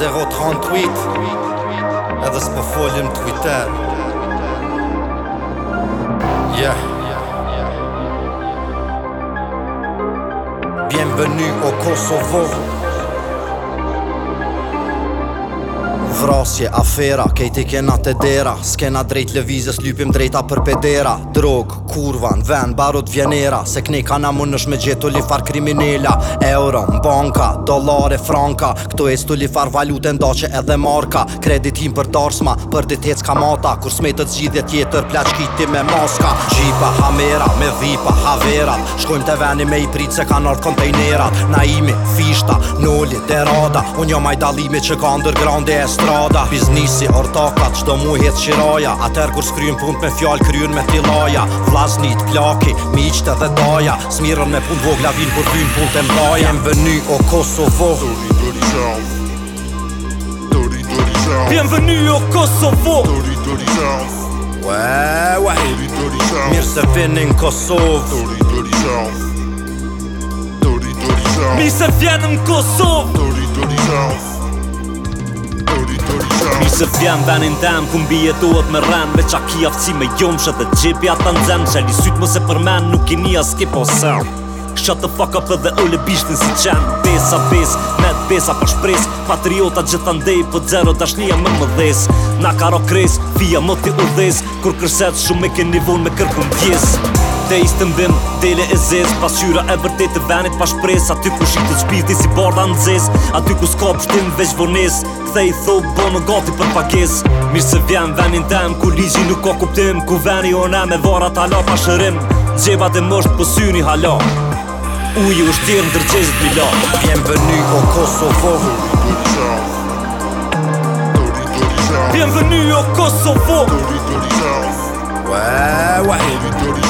038 Edhe s'po folim Twitter Bienvenue au Kosovo vrasje, afera, kejt i kena të dera S'kena drejt levizës, lypim drejta për pedera Drog, kurvan, ven, barot vjenera Se kne ka na mund është me gjithë të lifar kriminella Euro, banka, dolare, franka Këto e stu lifar valute nda që edhe marka Kreditim për darsma, për ditet s'ka mata Kur s'me të gjithjet jetër, pleq kiti me maska Gjipa, hamera, me dhipa, haverat Shkojmë të veni me i pritë se ka nartë kontejnerat Naimi, fishta, Noli, derada Unë jam ajdalimi që ka underground e estrada Biznisi, ortakat, që do mu hitë qiraja Ater kur s'kryjnë punt me fjall, kryn me tilaja Vlaznit, plaki, miqt e dhe daja Smiron me punt vogla vinë për dynë punt e mdaja Jem vëny o Kosovo Dori, dori, qau Dori, dori, Jem o Kosovo Dori, dori, qau Wee, wee Dori, dori, qau Mirë se vinë në Kosovo Dori, Mi se vjen në Kosovë Tori, tori, shau Tori, tori, Mi se vjen venin tem Ku mbi jetohet me ren Me a ki afci me gjumshet dhe gjepi ata në zem Qeli syt mu se përmen Nuk i një as ki po sem Shut the fuck up edhe ole bishtin si qen Besa bes, net besa për shpres Patriota gjithan po për zero dashnia më më dhes Na karo kres, fia më ti u dhes Kur kërset shumë me ke nivon me kërkën vjes Te i mbim, dele e zez Pas e për të venit pa shpres Aty ty ku shikë të qpiti si barda në zez Aty ku s'ka pështim veç vones Kthej i thot bo në gati për pakes Mirë se vjen venin tem Ku ligji nuk ka kuptim Ku veni o ne me varat ta pa shërim Gjeba dhe mësht pësyni syni hala Uji u shtirë në dërgjesit mila la vëny o Kosovo Pjem vë një o Kosovohu Pjem vë një o Kosovohu Pjem vë një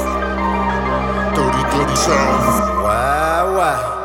good sound. Wow, wow.